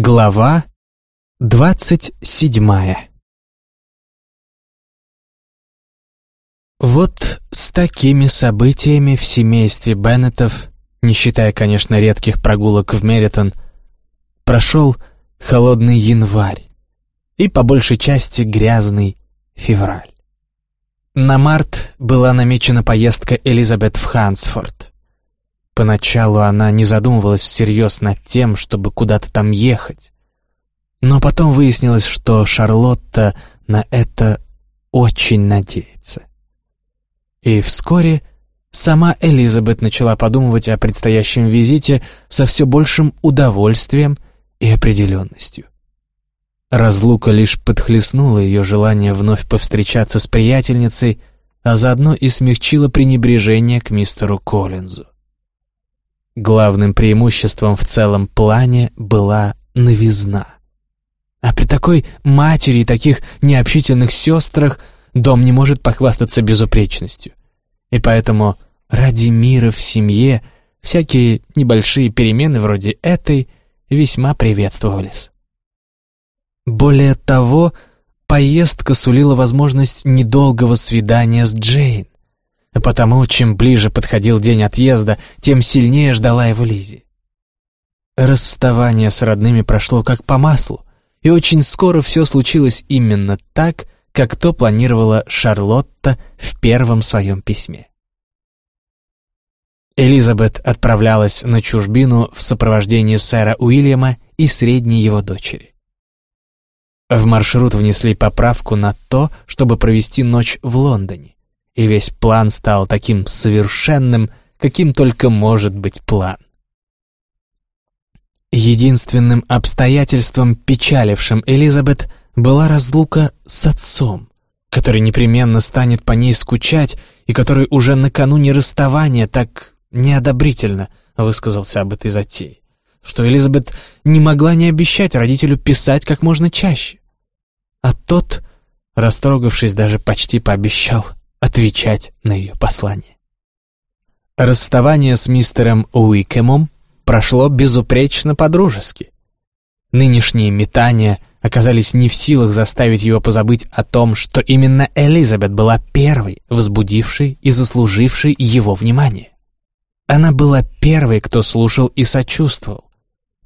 Глава двадцать седьмая Вот с такими событиями в семействе Беннетов, не считая, конечно, редких прогулок в Меритон, прошел холодный январь и, по большей части, грязный февраль. На март была намечена поездка Элизабет в Хансфорд. Поначалу она не задумывалась всерьез над тем, чтобы куда-то там ехать. Но потом выяснилось, что Шарлотта на это очень надеется. И вскоре сама Элизабет начала подумывать о предстоящем визите со все большим удовольствием и определенностью. Разлука лишь подхлестнула ее желание вновь повстречаться с приятельницей, а заодно и смягчила пренебрежение к мистеру Коллинзу. Главным преимуществом в целом плане была новизна. А при такой матери и таких необщительных сестрах дом не может похвастаться безупречностью. И поэтому ради мира в семье всякие небольшие перемены вроде этой весьма приветствовались. Более того, поездка сулила возможность недолгого свидания с Джейн. А потому, чем ближе подходил день отъезда, тем сильнее ждала его Лизи. Расставание с родными прошло как по маслу, и очень скоро все случилось именно так, как то планировала Шарлотта в первом своем письме. Элизабет отправлялась на чужбину в сопровождении сэра Уильяма и средней его дочери. В маршрут внесли поправку на то, чтобы провести ночь в Лондоне и весь план стал таким совершенным, каким только может быть план. Единственным обстоятельством, печалившим Элизабет, была разлука с отцом, который непременно станет по ней скучать и который уже накануне расставания так неодобрительно высказался об этой затее, что Элизабет не могла не обещать родителю писать как можно чаще. А тот, растрогавшись, даже почти пообещал отвечать на ее послание. Расставание с мистером Уикемом прошло безупречно по-дружески. Нынешние метания оказались не в силах заставить его позабыть о том, что именно Элизабет была первой, возбудившей и заслужившей его внимание. Она была первой, кто слушал и сочувствовал,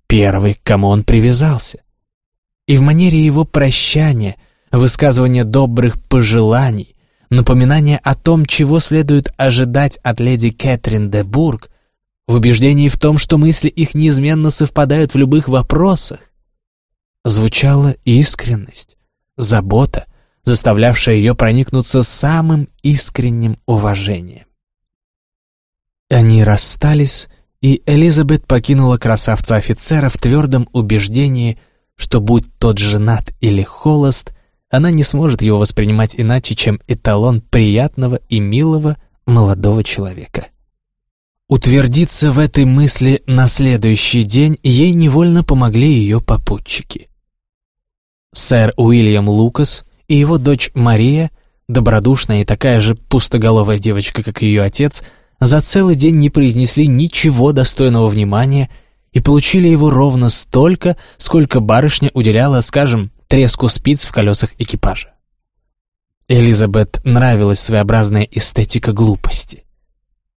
первой, к кому он привязался. И в манере его прощания, высказывания добрых пожеланий, напоминание о том, чего следует ожидать от леди Кэтрин де Бург, в убеждении в том, что мысли их неизменно совпадают в любых вопросах, звучала искренность, забота, заставлявшая ее проникнуться самым искренним уважением. Они расстались, и Элизабет покинула красавца-офицера в твердом убеждении, что будь тот женат или холост, она не сможет его воспринимать иначе, чем эталон приятного и милого молодого человека. Утвердиться в этой мысли на следующий день ей невольно помогли ее попутчики. Сэр Уильям Лукас и его дочь Мария, добродушная и такая же пустоголовая девочка, как ее отец, за целый день не произнесли ничего достойного внимания и получили его ровно столько, сколько барышня уделяла, скажем, треску спиц в колесах экипажа. Элизабет нравилась своеобразная эстетика глупости.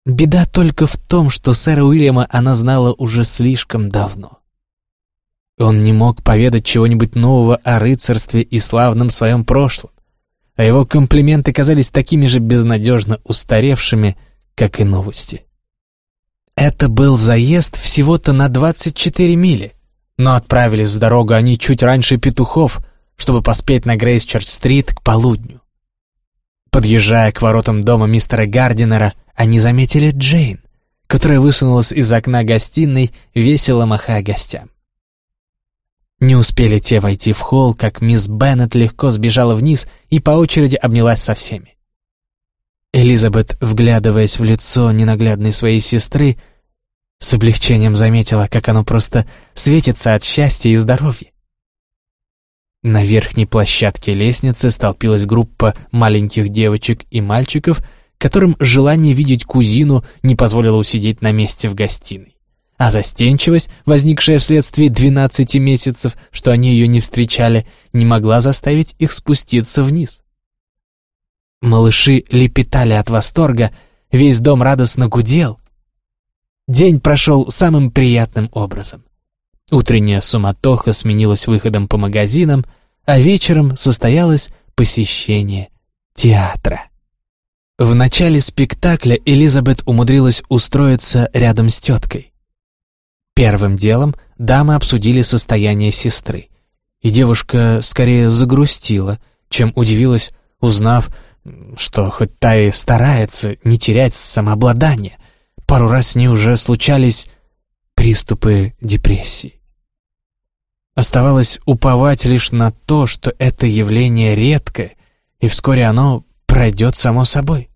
Беда только в том, что сэра Уильяма она знала уже слишком давно. Он не мог поведать чего-нибудь нового о рыцарстве и славном своем прошлом, а его комплименты казались такими же безнадежно устаревшими, как и новости. Это был заезд всего-то на 24 мили, но отправились в дорогу они чуть раньше петухов, чтобы поспеть на Грейсчерч-стрит к полудню. Подъезжая к воротам дома мистера Гардинера, они заметили Джейн, которая высунулась из окна гостиной, весело махая гостям. Не успели те войти в холл, как мисс Беннет легко сбежала вниз и по очереди обнялась со всеми. Элизабет, вглядываясь в лицо ненаглядной своей сестры, с облегчением заметила, как оно просто светится от счастья и здоровья. На верхней площадке лестницы столпилась группа маленьких девочек и мальчиков, которым желание видеть кузину не позволило усидеть на месте в гостиной. а застенчивость, возникшая вследствие 12 месяцев, что они ее не встречали, не могла заставить их спуститься вниз. Малыши лепетали от восторга, весь дом радостно гудел. День прошел самым приятным образом. Утренняя суматоха сменилась выходом по магазинам, а вечером состоялось посещение театра. В начале спектакля Элизабет умудрилась устроиться рядом с теткой. Первым делом дамы обсудили состояние сестры, и девушка скорее загрустила, чем удивилась, узнав, что хоть та и старается не терять самообладание, пару раз с ней уже случались приступы депрессии. Оставалось уповать лишь на то, что это явление редкое, и вскоре оно пройдет само собой.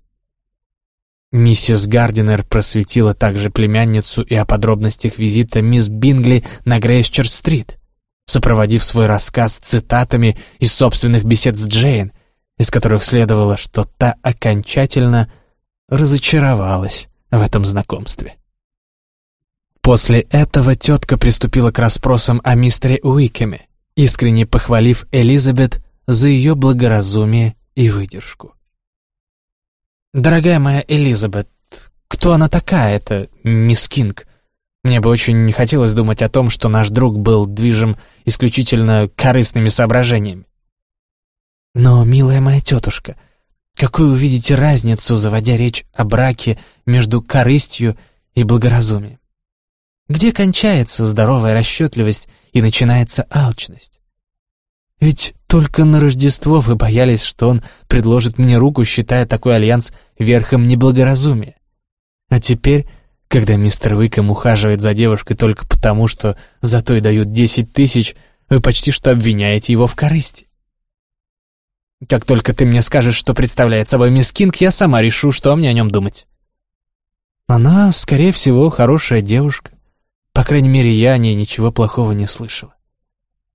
Миссис Гардинер просветила также племянницу и о подробностях визита мисс Бингли на Грейсчер-стрит, сопроводив свой рассказ цитатами из собственных бесед с Джейн, из которых следовало, что та окончательно разочаровалась в этом знакомстве. После этого тетка приступила к расспросам о мистере Уикеме, искренне похвалив Элизабет за ее благоразумие и выдержку. «Дорогая моя Элизабет, кто она такая, эта мисс Кинг? Мне бы очень не хотелось думать о том, что наш друг был движим исключительно корыстными соображениями. Но, милая моя тетушка, какую увидите разницу, заводя речь о браке между корыстью и благоразумием? Где кончается здоровая расчетливость и начинается алчность? Ведь только на Рождество вы боялись, что он предложит мне руку, считая такой альянс верхом неблагоразумия. А теперь, когда мистер Уиком ухаживает за девушкой только потому, что за то и дают десять тысяч, вы почти что обвиняете его в корысти. Как только ты мне скажешь, что представляет собой мисс Кинг, я сама решу, что мне о нем думать. Она, скорее всего, хорошая девушка. По крайней мере, я о ней ничего плохого не слышала.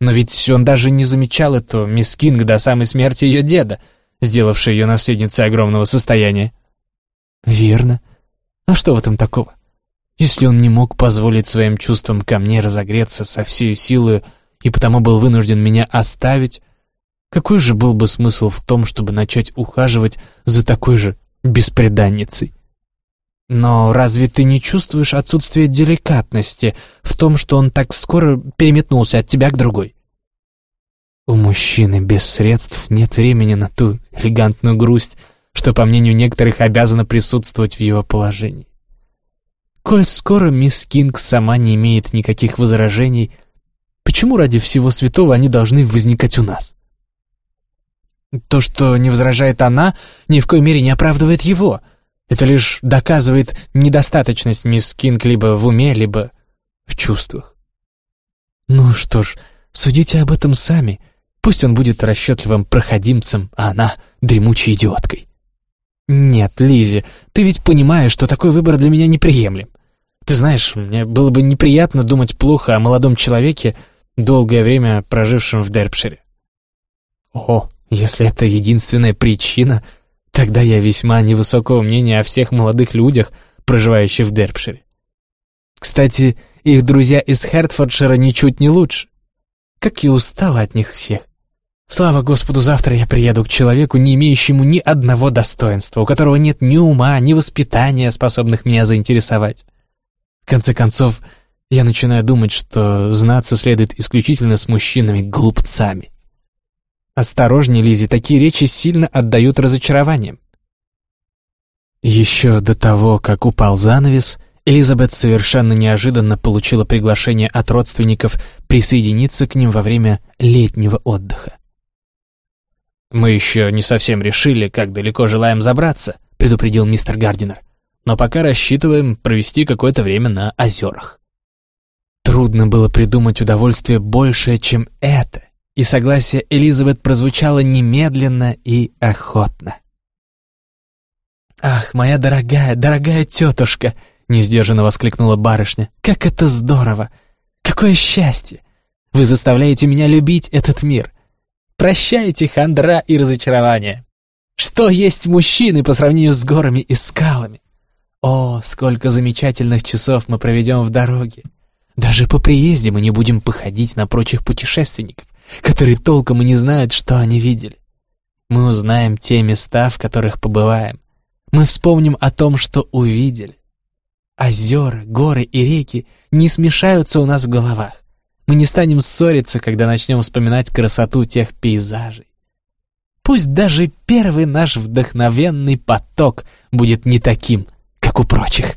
Но ведь он даже не замечал эту мисс Кинг до самой смерти ее деда, сделавшей ее наследницей огромного состояния. Верно. А что в этом такого? Если он не мог позволить своим чувствам ко мне разогреться со всей силой и потому был вынужден меня оставить, какой же был бы смысл в том, чтобы начать ухаживать за такой же беспреданницей? Но разве ты не чувствуешь отсутствие деликатности в том, что он так скоро переметнулся от тебя к другой? У мужчины без средств нет времени на ту элегантную грусть, что, по мнению некоторых, обязана присутствовать в его положении. Коль скоро мисс Кинг сама не имеет никаких возражений, почему ради всего святого они должны возникать у нас? То, что не возражает она, ни в коей мере не оправдывает его — это лишь доказывает недостаточность мисс Кинг либо в уме, либо в чувствах. Ну что ж, судите об этом сами. Пусть он будет расчетливым проходимцем, а она — дремучей идиоткой. Нет, Лизи, ты ведь понимаешь, что такой выбор для меня неприемлем. Ты знаешь, мне было бы неприятно думать плохо о молодом человеке, долгое время прожившем в Дерпшире. О, если это единственная причина, Тогда я весьма невысокого мнения о всех молодых людях, проживающих в Дерпшире. Кстати, их друзья из Хертфордшира ничуть не лучше. Как и устала от них всех. Слава Господу, завтра я приеду к человеку, не имеющему ни одного достоинства, у которого нет ни ума, ни воспитания, способных меня заинтересовать. В конце концов, я начинаю думать, что знаться следует исключительно с мужчинами-глупцами. Осторожней, Лизи, такие речи сильно отдают разочарованием. Еще до того, как упал занавес, Элизабет совершенно неожиданно получила приглашение от родственников присоединиться к ним во время летнего отдыха. «Мы еще не совсем решили, как далеко желаем забраться», — предупредил мистер Гардинер. «Но пока рассчитываем провести какое-то время на озерах». Трудно было придумать удовольствие большее, чем это, и согласие Элизабет прозвучало немедленно и охотно. «Ах, моя дорогая, дорогая тетушка!» — несдержанно воскликнула барышня. «Как это здорово! Какое счастье! Вы заставляете меня любить этот мир! Прощайте хандра и разочарование! Что есть мужчины по сравнению с горами и скалами? О, сколько замечательных часов мы проведем в дороге! Даже по приезде мы не будем походить на прочих путешественников, которые толком и не знают, что они видели. Мы узнаем те места, в которых побываем. Мы вспомним о том, что увидели. Озера, горы и реки не смешаются у нас в головах. Мы не станем ссориться, когда начнем вспоминать красоту тех пейзажей. Пусть даже первый наш вдохновенный поток будет не таким, как у прочих.